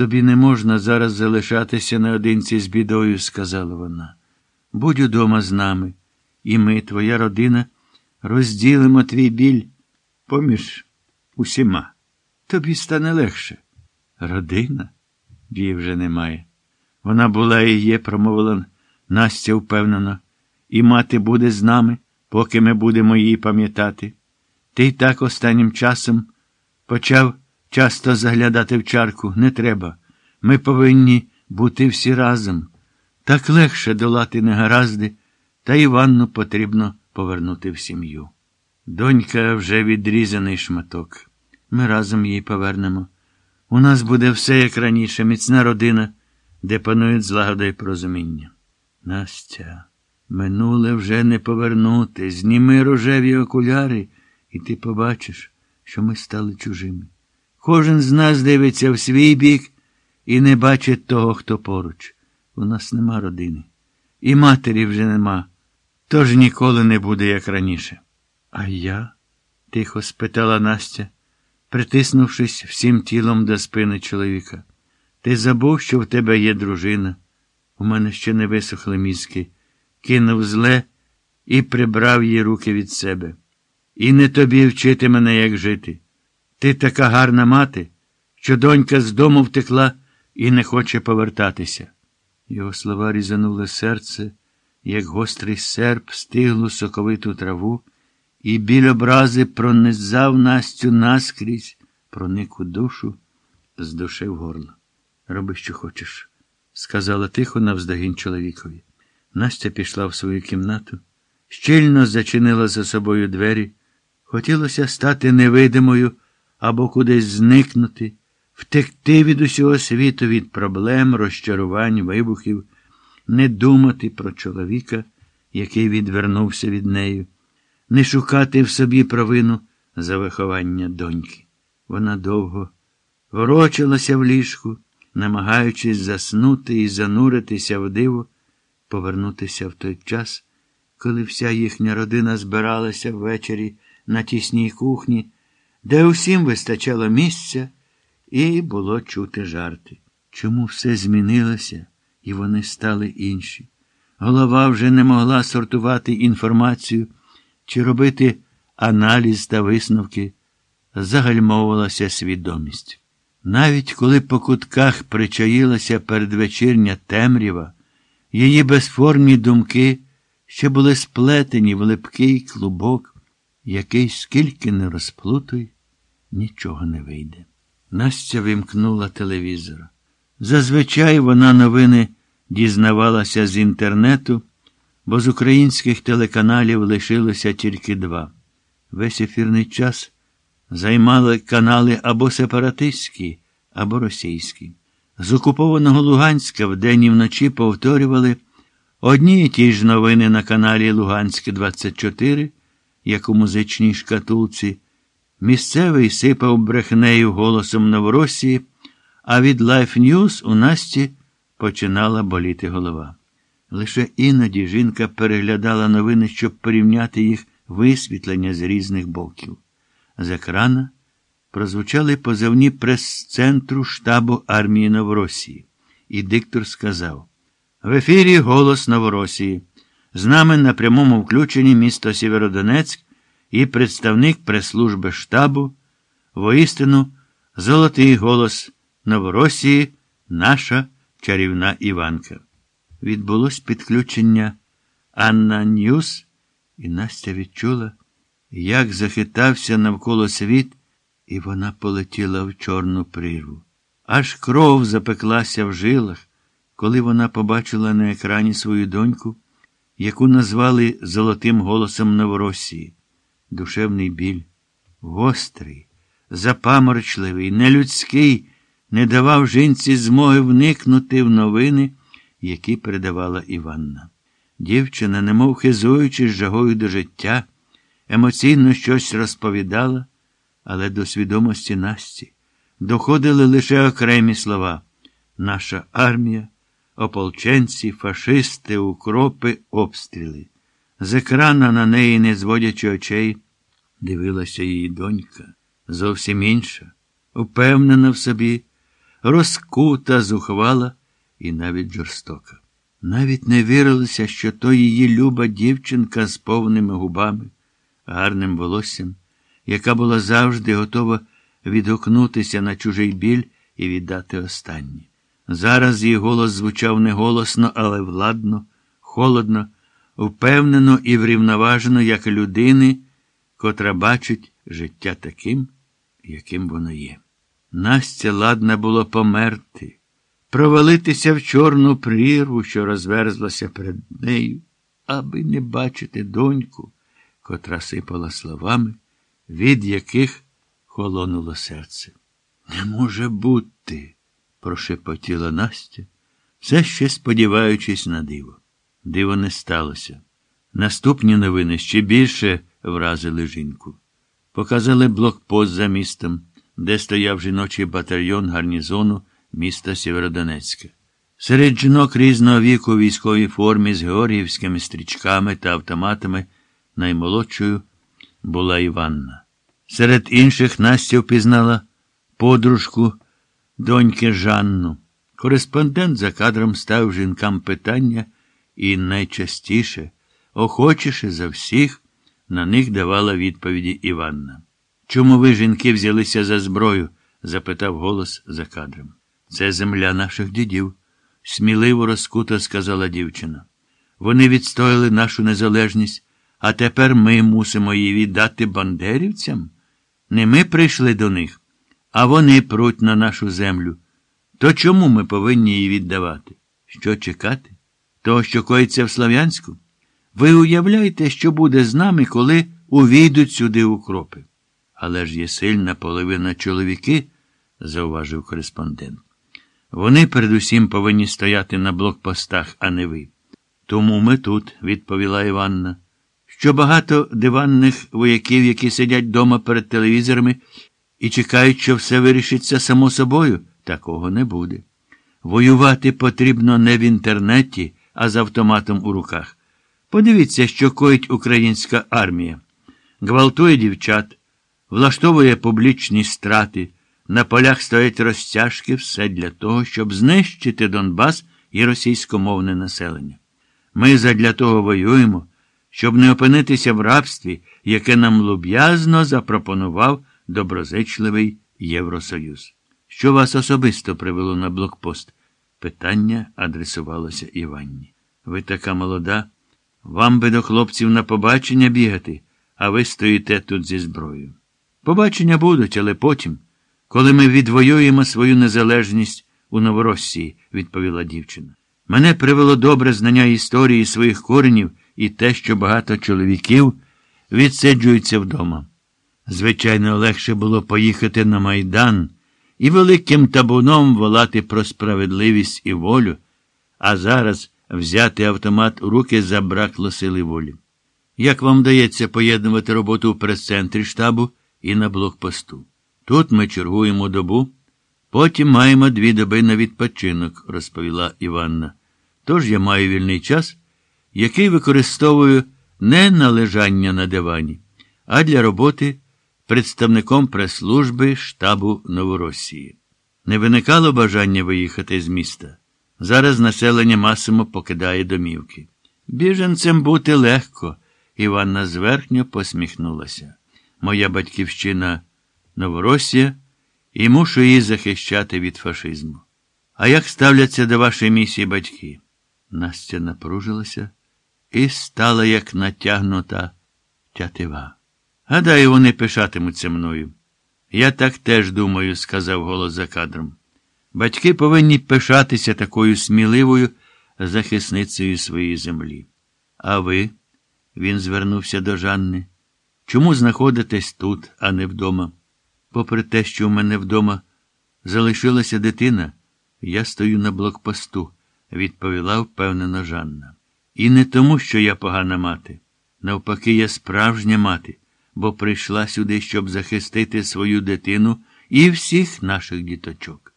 Тобі не можна зараз залишатися наодинці з бідою, сказала вона. Будь удома з нами, і ми, твоя родина, розділимо твій біль поміж усіма. Тобі стане легше. Родина? Її вже немає. Вона була і є, промовила Настя впевнено, і мати буде з нами, поки ми будемо її пам'ятати. Ти й так останнім часом почав часто заглядати в чарку. Не треба. Ми повинні бути всі разом. Так легше долати негаразди, та Іванну потрібно повернути в сім'ю. Донька вже відрізаний шматок. Ми разом її повернемо. У нас буде все як раніше, міцна родина, де панують злагода і порозуміння. Настя, минуле вже не повернути. Зніми рожеві окуляри, і ти побачиш, що ми стали чужими. Кожен з нас дивиться в свій бік і не бачить того, хто поруч. У нас нема родини. І матері вже нема, тож ніколи не буде, як раніше. А я? тихо спитала Настя, притиснувшись всім тілом до спини чоловіка. Ти забув, що в тебе є дружина. У мене ще не висохли мізки, кинув зле і прибрав її руки від себе. І не тобі вчити мене, як жити. Ти така гарна мати, що донька з дому втекла і не хоче повертатися. Його слова різанули серце, як гострий серп стиглу соковиту траву, і біль образи пронизав Настю наскрізь, проник у душу, в горло. Роби, що хочеш, сказала тихо навздогін чоловікові. Настя пішла в свою кімнату, щільно зачинила за собою двері. Хотілося стати невидимою або кудись зникнути, втекти від усього світу, від проблем, розчарувань, вибухів, не думати про чоловіка, який відвернувся від неї, не шукати в собі провину за виховання доньки. Вона довго ворочалася в ліжку, намагаючись заснути і зануритися в диво, повернутися в той час, коли вся їхня родина збиралася ввечері на тісній кухні, де усім вистачало місця, і було чути жарти. Чому все змінилося, і вони стали інші? Голова вже не могла сортувати інформацію чи робити аналіз та висновки, загальмовувалася свідомість. Навіть коли по кутках причаїлася передвечірня темрява, її безформні думки ще були сплетені в липкий клубок, який скільки не розплутуй, нічого не вийде. Настя вимкнула телевізор. Зазвичай вона новини дізнавалася з інтернету, бо з українських телеканалів лишилося тільки два. Весь ефірний час займали канали або сепаратистські, або російські. З окупованого Луганська вдень і вночі повторювали одні і ті ж новини на каналі Луганськ 24, як у музичній шкатулці. Місцевий сипав брехнею голосом Новоросії, а від Life News у Насті починала боліти голова. Лише іноді жінка переглядала новини, щоб порівняти їх висвітлення з різних боків. З екрана прозвучали позивні прес-центру штабу армії Новоросії, і диктор сказав: В ефірі Голос Новоросії. З нами на прямому включенні місто Сєвєродонецьк і представник прес-служби штабу, воістину, золотий голос Новоросії, наша чарівна Іванка. Відбулось підключення ANNA News, і Настя відчула, як захитався навколо світ, і вона полетіла в чорну прірву. Аж кров запеклася в жилах, коли вона побачила на екрані свою доньку, яку назвали золотим голосом Новоросії. Душевний біль, гострий, запаморчливий, нелюдський, не давав жінці змоги вникнути в новини, які передавала Іванна. Дівчина, немов хизуючи з жагою до життя, емоційно щось розповідала, але до свідомості Насті доходили лише окремі слова наша армія, ополченці, фашисти, укропи, обстріли. З екрана на неї, не зводячи очей, дивилася її донька, зовсім інша, упевнена в собі, розкута, зухвала і навіть жорстока. Навіть не вірилося, що то її люба дівчинка з повними губами, гарним волоссям, яка була завжди готова відгукнутися на чужий біль і віддати останнє. Зараз її голос звучав не голосно, але владно, холодно, впевнено і врівноважено, як людини, котра бачить життя таким, яким воно є. Настя ладна було померти, провалитися в чорну прірву, що розверзлася перед нею, аби не бачити доньку, котра сипала словами, від яких холонуло серце. Не може бути, прошепотіла Настя, все ще сподіваючись на диво. Диво не сталося. Наступні новини ще більше вразили жінку. Показали блокпост за містом, де стояв жіночий батальйон гарнізону міста Сєвєродонецька. Серед жінок різного віку у військовій формі з георгіївськими стрічками та автоматами наймолодшою була Іванна. Серед інших Настя впізнала подружку доньки Жанну. Кореспондент за кадром став жінкам питання і найчастіше, охочіше за всіх, на них давала відповіді Іванна. Чому ви, жінки, взялися за зброю? запитав голос за кадром. Це земля наших дідів, сміливо розкуто сказала дівчина. Вони відстояли нашу незалежність, а тепер ми мусимо її віддати бандерівцям. Не ми прийшли до них, а вони пруть на нашу землю. То чому ми повинні її віддавати? Що чекати? Того, що коїться в Слов'янську? Ви уявляєте, що буде з нами, коли увійдуть сюди укропи? Але ж є сильна половина чоловіки, зауважив кореспондент. Вони передусім повинні стояти на блокпостах, а не ви. Тому ми тут, відповіла Іванна. Що багато диванних вояків, які сидять вдома перед телевізорами і чекають, що все вирішиться само собою, такого не буде. Воювати потрібно не в інтернеті, а з автоматом у руках. Подивіться, що коїть українська армія. Гвалтує дівчат, влаштовує публічні страти, на полях стоять розтяжки, все для того, щоб знищити Донбас і російськомовне населення. Ми задля того воюємо, щоб не опинитися в рабстві, яке нам люб'язно запропонував доброзичливий Євросоюз. Що вас особисто привело на блокпост? Питання адресувалося Іванні. Ви така молода. Вам би до хлопців на побачення бігати, а ви стоїте тут зі зброєю. Побачення будуть, але потім, коли ми відвоюємо свою незалежність у Новоросії, відповіла дівчина. Мене привело добре знання історії своїх коренів і те, що багато чоловіків відсиджуються вдома. Звичайно, легше було поїхати на Майдан і великим табуном волати про справедливість і волю, а зараз взяти автомат у руки забракло сили волі. Як вам вдається поєднувати роботу в прес-центрі штабу і на блокпосту? Тут ми чергуємо добу, потім маємо дві доби на відпочинок, розповіла Іванна. Тож я маю вільний час, який використовую не на лежання на дивані, а для роботи представником прес-служби штабу Новоросії. Не виникало бажання виїхати з міста. Зараз населення масово покидає домівки. Біженцем бути легко, Іванна зверхньо посміхнулася. Моя батьківщина Новоросія, і мушу її захищати від фашизму. А як ставляться до вашої місії батьки? Настя напружилася і стала як натягнута тятива. Гадаю, вони пишатимуться мною. Я так теж думаю, сказав голос за кадром. Батьки повинні пишатися такою сміливою захисницею своєї землі. А ви, він звернувся до Жанни, чому знаходитесь тут, а не вдома? Попри те, що в мене вдома залишилася дитина, я стою на блокпосту, відповіла впевнено Жанна. І не тому, що я погана мати. Навпаки, я справжня мати, бо прийшла сюди, щоб захистити свою дитину і всіх наших діточок.